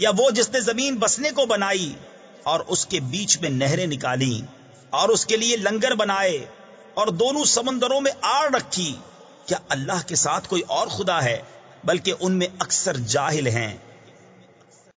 یا وہ جس نے زمین بسنے کو بنائی اور اس کے بیچ میں نہریں نکالی اور اس کے لیے لنگر بنائے اور دونوں سمندروں میں آڑ رکھی، کیا اللہ کے ساتھ کوئی اور خدا ہے؟ بلکہ ان میں اکثر جاہل ہیں۔